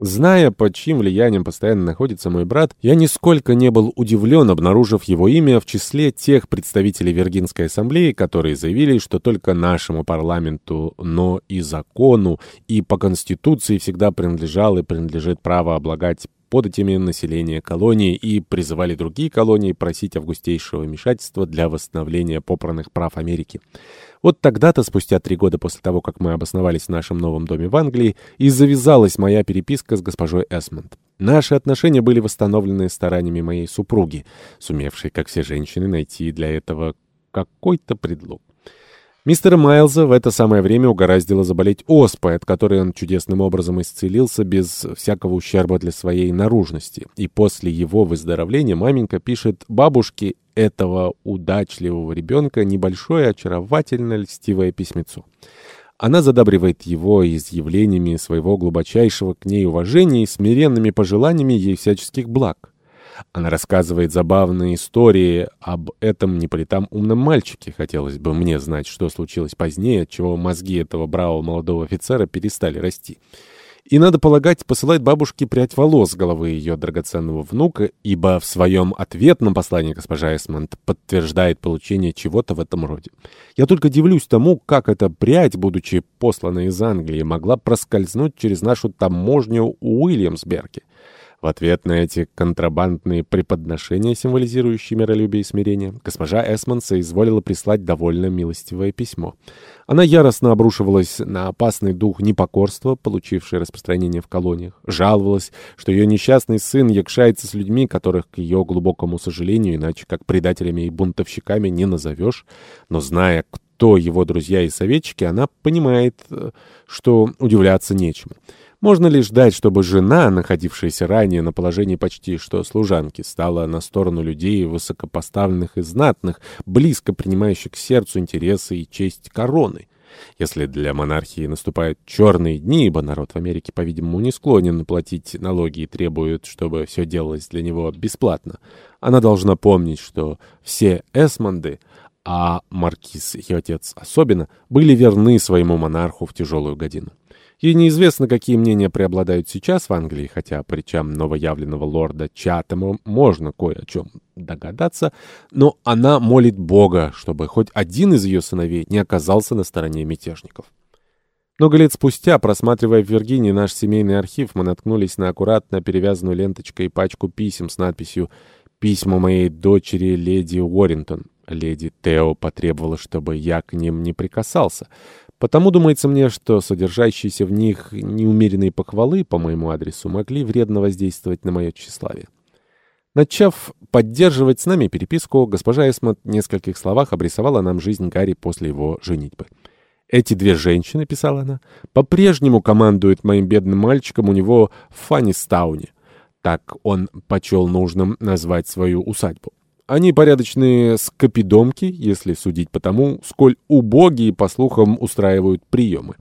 Зная, под чьим влиянием постоянно находится мой брат, я нисколько не был удивлен, обнаружив его имя в числе тех представителей Виргинской ассамблеи, которые заявили, что только нашему парламенту, но и закону, и по Конституции всегда принадлежал и принадлежит право облагать податями населения колонии и призывали другие колонии просить августейшего вмешательства для восстановления попранных прав Америки. Вот тогда-то, спустя три года после того, как мы обосновались в нашем новом доме в Англии, и завязалась моя переписка с госпожой Эсмонд. Наши отношения были восстановлены стараниями моей супруги, сумевшей, как все женщины, найти для этого какой-то предлог. Мистера Майлза в это самое время угораздило заболеть оспой, от которой он чудесным образом исцелился без всякого ущерба для своей наружности. И после его выздоровления маменька пишет бабушке этого удачливого ребенка небольшое очаровательно льстивое письмецо. Она задабривает его изъявлениями своего глубочайшего к ней уважения и смиренными пожеланиями ей всяческих благ. Она рассказывает забавные истории об этом неполитам умном мальчике. Хотелось бы мне знать, что случилось позднее, отчего мозги этого бравого молодого офицера перестали расти. И, надо полагать, посылает бабушке прядь волос головы ее драгоценного внука, ибо в своем ответном послании госпожа Эсмонд подтверждает получение чего-то в этом роде. Я только дивлюсь тому, как эта прядь, будучи послана из Англии, могла проскользнуть через нашу таможню у Уильямсберге. В ответ на эти контрабандные преподношения, символизирующие миролюбие и смирение, госпожа Эсмон соизволила прислать довольно милостивое письмо. Она яростно обрушивалась на опасный дух непокорства, получивший распространение в колониях, жаловалась, что ее несчастный сын якшается с людьми, которых, к ее глубокому сожалению, иначе как предателями и бунтовщиками не назовешь, но зная, кто его друзья и советчики, она понимает, э, что удивляться нечему. Можно ли ждать, чтобы жена, находившаяся ранее на положении почти что служанки, стала на сторону людей высокопоставленных и знатных, близко принимающих к сердцу интересы и честь короны? Если для монархии наступают черные дни, ибо народ в Америке, по-видимому, не склонен платить налоги и требует, чтобы все делалось для него бесплатно, она должна помнить, что все эсмонды, а маркиз и отец особенно, были верны своему монарху в тяжелую годину. Ей неизвестно, какие мнения преобладают сейчас в Англии, хотя по речам новоявленного лорда Чатема можно кое о чем догадаться, но она молит Бога, чтобы хоть один из ее сыновей не оказался на стороне мятежников. Много лет спустя, просматривая в Виргинии наш семейный архив, мы наткнулись на аккуратно перевязанную ленточкой пачку писем с надписью «Письма моей дочери леди Уоррингтон». Леди Тео потребовала, чтобы я к ним не прикасался. Потому думается мне, что содержащиеся в них неумеренные похвалы по моему адресу могли вредно воздействовать на мое тщеславие. Начав поддерживать с нами переписку, госпожа Эсмот в нескольких словах обрисовала нам жизнь Гарри после его женитьбы. «Эти две женщины», — писала она, — «по-прежнему командуют моим бедным мальчиком у него в Фаннистауне». Так он почел нужным назвать свою усадьбу. Они порядочные скопидомки, если судить по тому, сколь убогие, по слухам, устраивают приемы.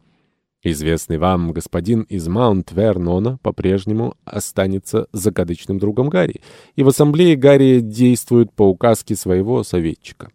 Известный вам господин из Маунт-Вернона по-прежнему останется закадычным другом Гарри, и в ассамблее Гарри действует по указке своего советчика.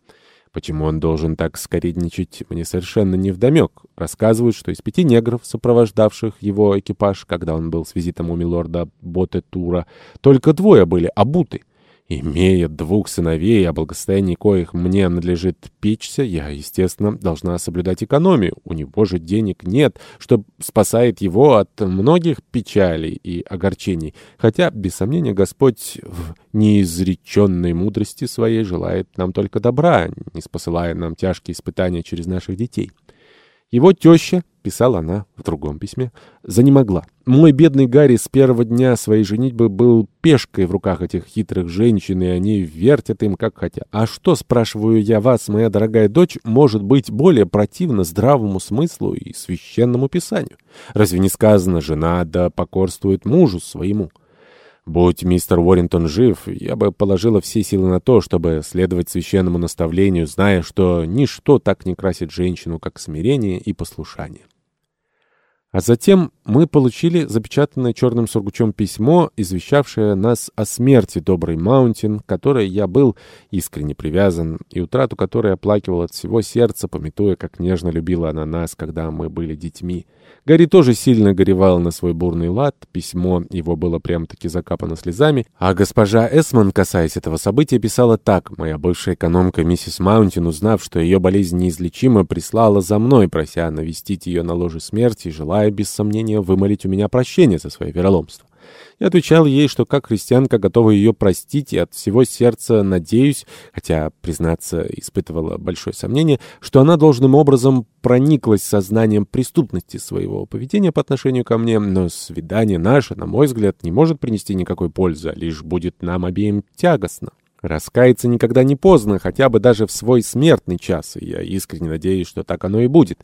Почему он должен так скоредничать, мне совершенно невдомек. Рассказывают, что из пяти негров, сопровождавших его экипаж, когда он был с визитом у милорда Ботетура, только двое были обуты. Имея двух сыновей, о благосостоянии коих мне надлежит печься, я, естественно, должна соблюдать экономию. У него же денег нет, что спасает его от многих печалей и огорчений. Хотя, без сомнения, Господь в неизреченной мудрости своей желает нам только добра, не спосылая нам тяжкие испытания через наших детей. Его теща, писала она в другом письме, занемогла. Мой бедный Гарри с первого дня своей женитьбы был пешкой в руках этих хитрых женщин, и они вертят им как хотят. А что, спрашиваю я вас, моя дорогая дочь, может быть более противно здравому смыслу и священному писанию? Разве не сказано «жена да покорствует мужу своему»? Будь мистер Уоррингтон жив, я бы положила все силы на то, чтобы следовать священному наставлению, зная, что ничто так не красит женщину, как смирение и послушание. А затем мы получили запечатанное черным сургучом письмо, извещавшее нас о смерти доброй Маунтин, к которой я был искренне привязан, и утрату которой оплакивал от всего сердца, памятуя, как нежно любила она нас, когда мы были детьми. Гарри тоже сильно горевал на свой бурный лад, письмо его было прям-таки закапано слезами, а госпожа Эсман, касаясь этого события, писала так. «Моя бывшая экономка миссис Маунтин, узнав, что ее болезнь неизлечима, прислала за мной, прося навестить ее на ложе смерти, желая, без сомнения, вымолить у меня прощение за свое вероломство. Я отвечал ей, что как христианка готова ее простить и от всего сердца надеюсь, хотя, признаться, испытывала большое сомнение, что она должным образом прониклась сознанием преступности своего поведения по отношению ко мне, но свидание наше, на мой взгляд, не может принести никакой пользы, а лишь будет нам обеим тягостно. Раскаяться никогда не поздно, хотя бы даже в свой смертный час, и я искренне надеюсь, что так оно и будет.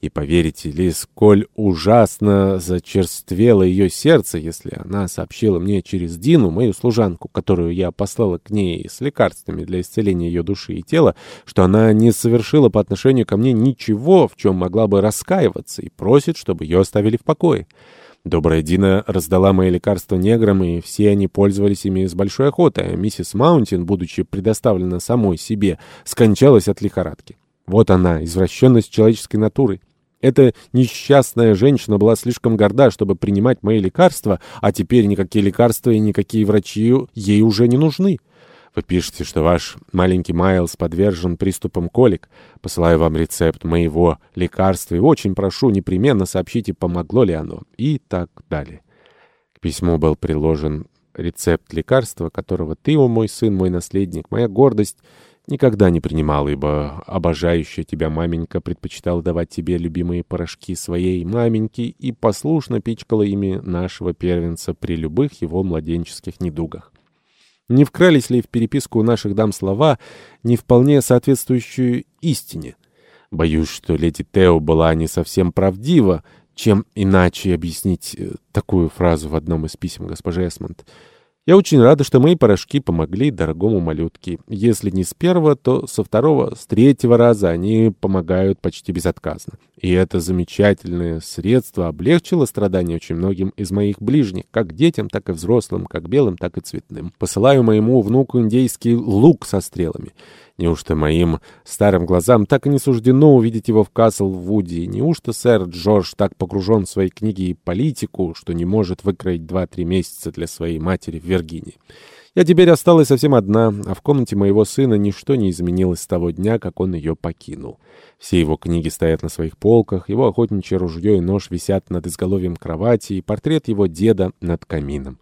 И поверите ли, сколь ужасно зачерствело ее сердце, если она сообщила мне через Дину, мою служанку, которую я послала к ней с лекарствами для исцеления ее души и тела, что она не совершила по отношению ко мне ничего, в чем могла бы раскаиваться, и просит, чтобы ее оставили в покое. Добрая Дина раздала мои лекарства неграм, и все они пользовались ими с большой охотой, а миссис Маунтин, будучи предоставлена самой себе, скончалась от лихорадки. Вот она, извращенность человеческой натуры. Эта несчастная женщина была слишком горда, чтобы принимать мои лекарства, а теперь никакие лекарства и никакие врачи ей уже не нужны. Вы пишете, что ваш маленький Майлз подвержен приступам колик. Посылаю вам рецепт моего лекарства и очень прошу, непременно сообщите, помогло ли оно. И так далее. К письму был приложен рецепт лекарства, которого ты, о мой сын, мой наследник, моя гордость, никогда не принимал, ибо обожающая тебя маменька предпочитала давать тебе любимые порошки своей маменьки и послушно пичкала ими нашего первенца при любых его младенческих недугах. Не вкрались ли в переписку наших дам слова, не вполне соответствующие истине? Боюсь, что леди Тео была не совсем правдива, чем иначе объяснить э, такую фразу в одном из писем госпожи Эсмонд. Я очень рада, что мои порошки помогли дорогому малютке. Если не с первого, то со второго, с третьего раза они помогают почти безотказно. И это замечательное средство облегчило страдания очень многим из моих ближних, как детям, так и взрослым, как белым, так и цветным. Посылаю моему внуку индейский лук со стрелами. Неужто моим старым глазам так и не суждено увидеть его в Касл-Вуди? Неужто сэр Джордж так погружен в свои книги и политику, что не может выкроить два-три месяца для своей матери в Виргинии? Я теперь осталась совсем одна, а в комнате моего сына ничто не изменилось с того дня, как он ее покинул. Все его книги стоят на своих полках, его охотничье ружье и нож висят над изголовьем кровати, и портрет его деда над камином.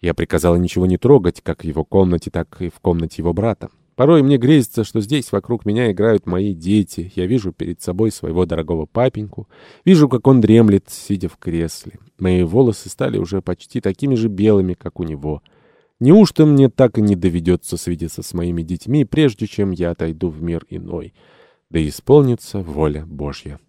Я приказала ничего не трогать, как в его комнате, так и в комнате его брата. Порой мне грезится, что здесь вокруг меня играют мои дети. Я вижу перед собой своего дорогого папеньку. Вижу, как он дремлет, сидя в кресле. Мои волосы стали уже почти такими же белыми, как у него. Неужто мне так и не доведется свидеться с моими детьми, прежде чем я отойду в мир иной? Да исполнится воля Божья.